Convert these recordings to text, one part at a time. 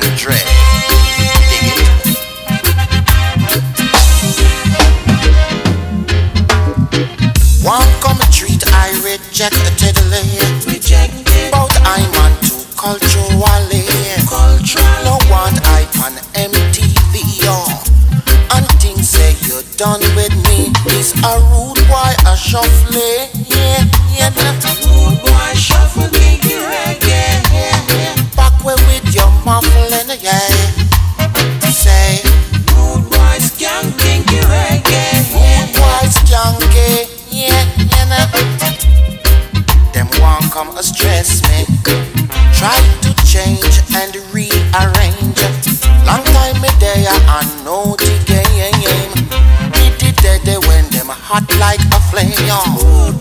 kind One common treat I rejected Rejected. But I'm on to culturally. Cultural. No want I on MTV or things say you're done with me. It's a rude why I shuffle. Yeah, yeah, not a a flame.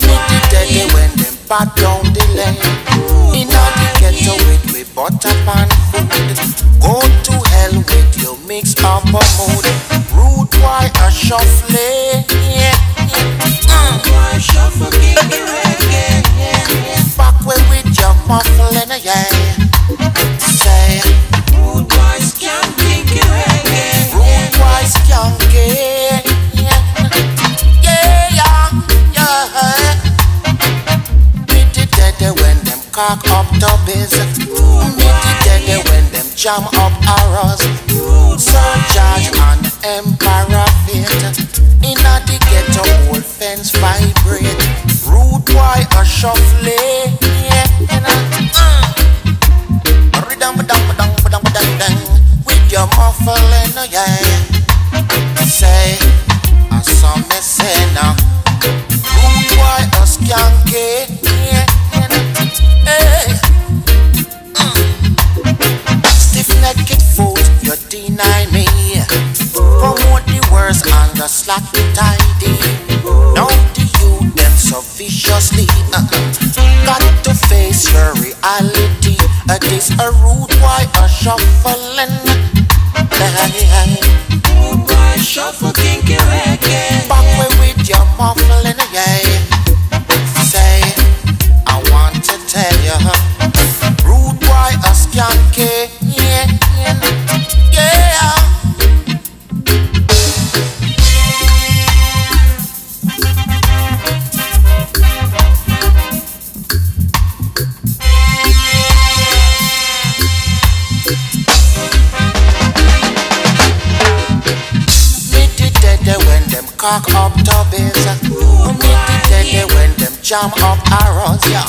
Me the dead when them bad down the lane. In all the ghetto with we butter pan food. Go to hell with your mix up a mood. Rude boy a shuffle. Cock up tubbies. The dead when them jam up arrows. Sir George and Emperor Fate. Inna the ghetto, old fence vibrate. Rude boy a shuffle. Uh. With your muffling, yeah. Say, I saw me say now. Rude boy a skanky. Deny me. Promote the worst and the slack tidy. Now the youth them so viciously. Uh-uh. Got to face your reality. Uh, this a rude boy a shuffling. Rude boy shuffle kinky reggae. Cock up tubbies. Me the dead when them jam up arrows. Yeah.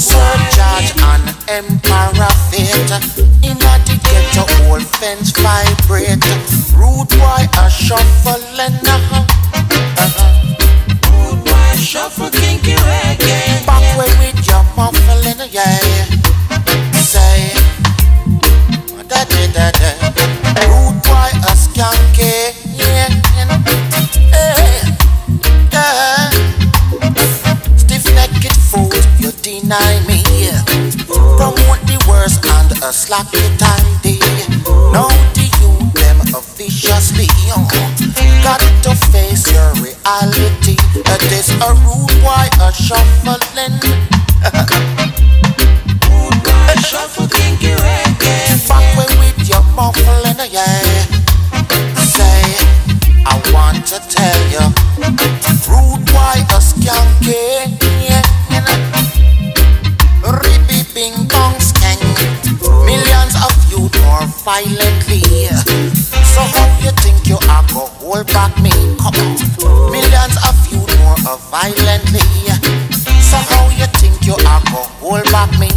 Sir George and Emperor Fate. Inna the ghetto, old fence vibrate. Rude boy a shuffling. Uh-huh. Rude boy shuffle kinky reggae. Deny me. Promote the worst and a slack the tidy. Now the youth them officiously. Got to face your reality. Uh, This a rude boy a shuffling. Violently. So how you think you are go hold back me? Come on. Millions of youth more violently. So how you think you are go hold back me?